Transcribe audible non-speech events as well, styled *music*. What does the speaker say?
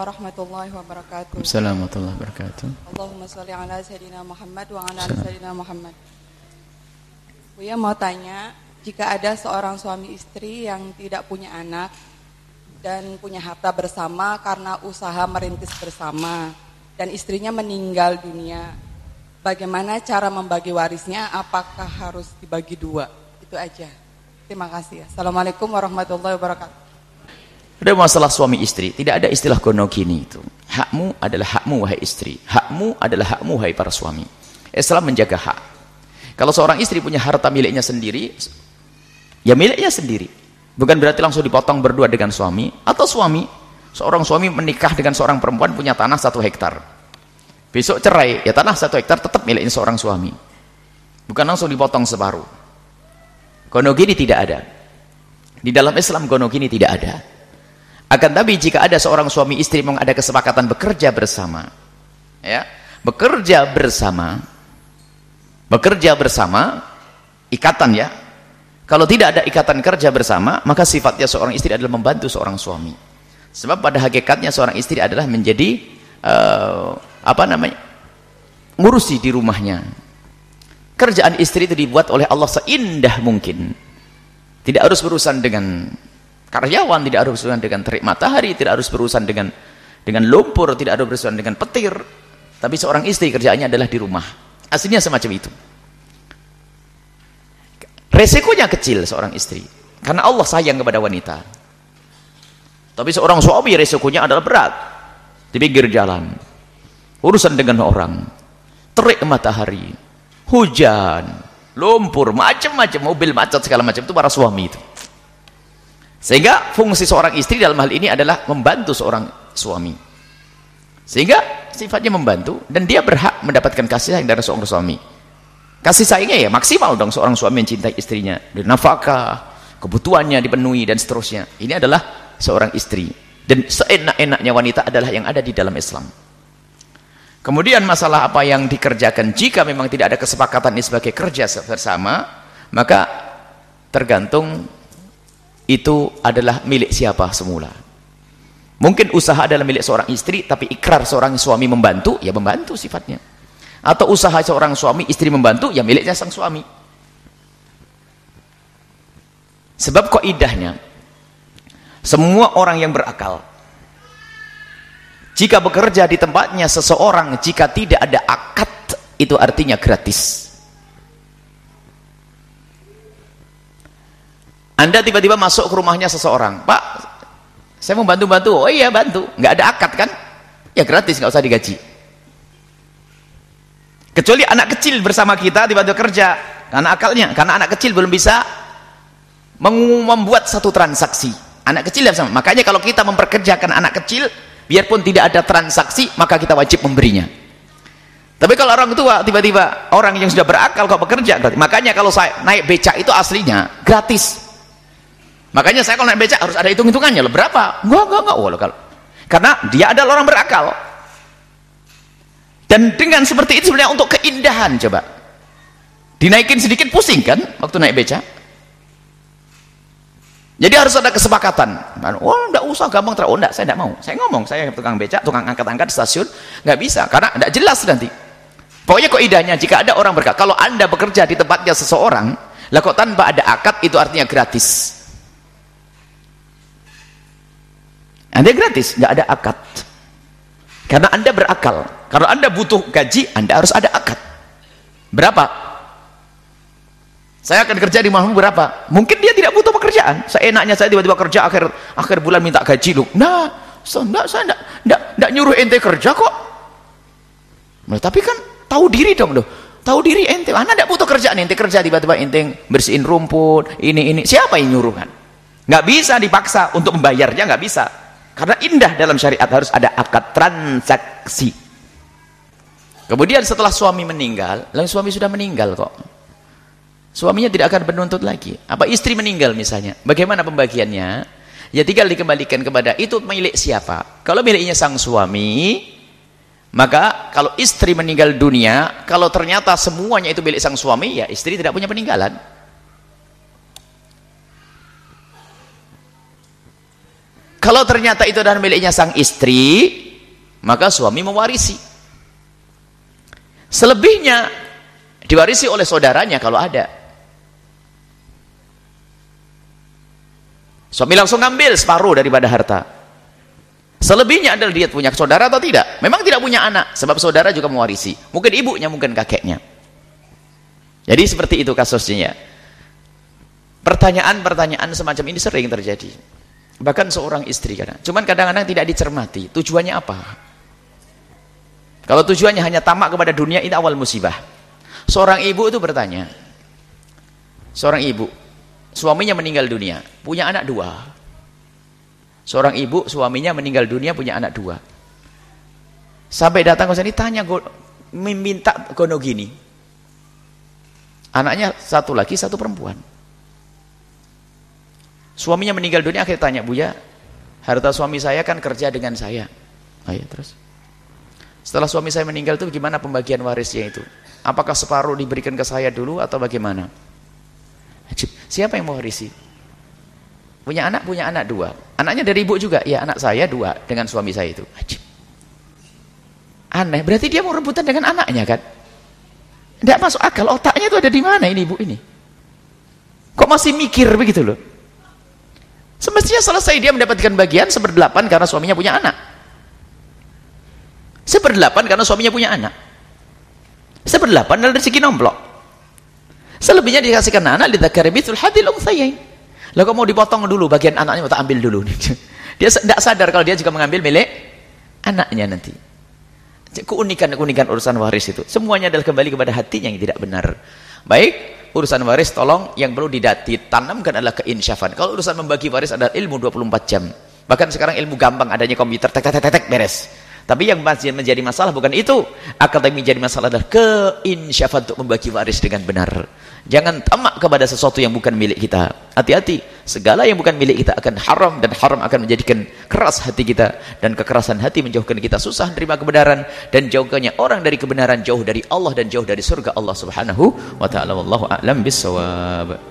warahmatullahi wabarakatuh. Assalamualaikum warahmatullahi wabarakatuh. Allahumma sholli ala sayyidina Muhammad wa ala ali sayyidina Muhammad. Buya mau tanya, jika ada seorang suami istri yang tidak punya anak dan punya harta bersama karena usaha merintis bersama dan istrinya meninggal dunia, bagaimana cara membagi warisnya? Apakah harus dibagi dua? Itu aja. Terima kasih. Assalamualaikum warahmatullahi wabarakatuh. Ada masalah suami istri, tidak ada istilah gonogini itu. Hakmu adalah hakmu wahai istri, hakmu adalah hakmu wahai para suami. Islam menjaga hak. Kalau seorang istri punya harta miliknya sendiri, ya miliknya sendiri. Bukan berarti langsung dipotong berdua dengan suami atau suami seorang suami menikah dengan seorang perempuan punya tanah satu hektar. Besok cerai, ya tanah satu hektar tetap miliknya seorang suami. Bukan langsung dipotong separuh. Gonogini tidak ada. Di dalam Islam gonogini tidak ada. Akan tapi jika ada seorang suami istri memang ada kesepakatan bekerja bersama, ya, bekerja bersama, bekerja bersama, ikatan ya. Kalau tidak ada ikatan kerja bersama, maka sifatnya seorang istri adalah membantu seorang suami. Sebab pada hakikatnya seorang istri adalah menjadi uh, apa namanya, ngurusi di rumahnya. Kerjaan istri itu dibuat oleh Allah seindah mungkin. Tidak harus berurusan dengan karyawan tidak harus berurusan dengan terik matahari tidak harus berurusan dengan dengan lumpur tidak harus berurusan dengan petir. Tapi seorang istri kerjaannya adalah di rumah. Aslinya semacam itu. Resikonya kecil seorang istri. Karena Allah sayang kepada wanita. Tapi seorang suami resikonya adalah berat. Di pinggir jalan. Urusan dengan orang. Terik matahari. Hujan. Lumpur. Macam-macam. Mobil macet segala macam. Itu para suami itu sehingga fungsi seorang istri dalam hal ini adalah membantu seorang suami. Sehingga sifatnya membantu dan dia berhak mendapatkan kasih sayang dari seorang suami. Kasih sayangnya ya maksimal dong seorang suami mencintai istrinya. Dari nafkah, kebutuhannya dipenuhi dan seterusnya. Ini adalah seorang istri. Dan seenak-enaknya wanita adalah yang ada di dalam Islam. Kemudian masalah apa yang dikerjakan jika memang tidak ada kesepakatan ini sebagai kerja bersama, maka tergantung itu adalah milik siapa semula? Mungkin usaha adalah milik seorang istri tapi ikrar seorang suami membantu ya membantu sifatnya. Atau usaha seorang suami istri membantu ya miliknya sang suami. Sebab idahnya semua orang yang berakal jika bekerja di tempatnya seseorang jika tidak ada akad itu artinya gratis Anda tiba-tiba masuk ke rumahnya seseorang, Pak, saya mau bantu-bantu. Oh iya bantu, nggak ada akad kan? Ya gratis, nggak usah digaji. Kecuali anak kecil bersama kita tiba-tiba kerja, karena akalnya, karena anak kecil belum bisa membuat satu transaksi. Anak kecil sama. Makanya kalau kita memperkerjakan anak kecil, biarpun tidak ada transaksi, maka kita wajib memberinya. Tapi kalau orang tua tiba-tiba orang yang sudah berakal kok bekerja gratis. Makanya kalau saya naik becak itu aslinya gratis. Makanya saya kalau naik becak harus ada hitung-hitungannya loh. Berapa? Enggak, enggak, enggak. Oh, kalau. Karena dia adalah orang berakal. Dan dengan seperti itu sebenarnya untuk keindahan coba. Dinaikin sedikit pusing kan waktu naik becak. Jadi harus ada kesepakatan. Oh, enggak usah gampang terus. Oh, enggak, saya enggak mau. Saya ngomong, saya tukang becak, tukang angkat-angkat di stasiun, enggak bisa karena enggak jelas nanti. Pokoknya kok idahnya jika ada orang berkata, kalau Anda bekerja di tempatnya seseorang, lah kok tanpa ada akad itu artinya gratis. Anda gratis, nggak ada akad. Karena Anda berakal. Kalau Anda butuh gaji, Anda harus ada akad. Berapa? Saya akan kerja di mahmu berapa? Mungkin dia tidak butuh pekerjaan. Saya enaknya saya tiba-tiba kerja akhir akhir bulan minta gaji lu. Nah, so, enggak, saya enggak, enggak, enggak nyuruh ente kerja kok. Nah, tapi kan tahu diri dong loh. Tahu diri ente, mana enggak butuh kerjaan ente kerja tiba-tiba ente bersihin rumput, ini ini. Siapa yang nyuruh kan? Enggak bisa dipaksa untuk membayarnya enggak bisa. Karena indah dalam syariat harus ada akad transaksi. Kemudian setelah suami meninggal, lalu suami sudah meninggal kok. Suaminya tidak akan menuntut lagi. Apa istri meninggal misalnya? Bagaimana pembagiannya? Ya tinggal dikembalikan kepada itu milik siapa? Kalau miliknya sang suami, maka kalau istri meninggal dunia, kalau ternyata semuanya itu milik sang suami, ya istri tidak punya peninggalan. Kalau ternyata itu adalah miliknya sang istri, maka suami mewarisi. Selebihnya diwarisi oleh saudaranya kalau ada. Suami langsung ngambil separuh daripada harta. Selebihnya adalah dia punya saudara atau tidak. Memang tidak punya anak, sebab saudara juga mewarisi. Mungkin ibunya, mungkin kakeknya. Jadi seperti itu kasusnya. Pertanyaan-pertanyaan semacam ini sering terjadi. Bahkan seorang istri kadang. Cuman kadang-kadang tidak dicermati. Tujuannya apa? Kalau tujuannya hanya tamak kepada dunia, ini awal musibah. Seorang ibu itu bertanya. Seorang ibu, suaminya meninggal dunia, punya anak dua. Seorang ibu, suaminya meninggal dunia, punya anak dua. Sampai datang ke sini, tanya, minta gono gini. Anaknya satu lagi, satu perempuan. Suaminya meninggal dunia, akhirnya tanya, Buya, harta suami saya kan kerja dengan saya. Oh terus. Setelah suami saya meninggal itu gimana pembagian warisnya itu? Apakah separuh diberikan ke saya dulu atau bagaimana? Siapa yang mewarisi? Punya anak, punya anak dua. Anaknya dari ibu juga. Ya anak saya dua dengan suami saya itu. Aneh, berarti dia mau rebutan dengan anaknya kan? Tidak masuk akal, otaknya itu ada di mana ini ibu ini? Kok masih mikir begitu loh? Semestinya selesai dia mendapatkan bagian seperdelapan karena suaminya punya anak. Seperdelapan karena suaminya punya anak. Seperdelapan adalah rezeki nomplok. Selebihnya dikasihkan anak lidzakari mitsul hadil unthayain. Lah kok mau dipotong dulu bagian anaknya mau tak ambil dulu *laughs* Dia tidak sadar kalau dia juga mengambil milik anaknya nanti. Keunikan-keunikan urusan waris itu semuanya adalah kembali kepada hatinya yang tidak benar. Baik, urusan waris tolong yang perlu ditanamkan adalah keinsyafan. Kalau urusan membagi waris adalah ilmu 24 jam. Bahkan sekarang ilmu gampang adanya komputer tek tek tek tek beres. Tapi yang menjadi masalah bukan itu. Akan tapi menjadi masalah adalah keinsyafan untuk membagi waris dengan benar. Jangan tamak kepada sesuatu yang bukan milik kita. Hati-hati, segala yang bukan milik kita akan haram dan haram akan menjadikan keras hati kita dan kekerasan hati menjauhkan kita susah menerima kebenaran dan jauhkannya orang dari kebenaran jauh dari Allah dan jauh dari surga Allah Subhanahu wa taala wallahu a'lam bissawab.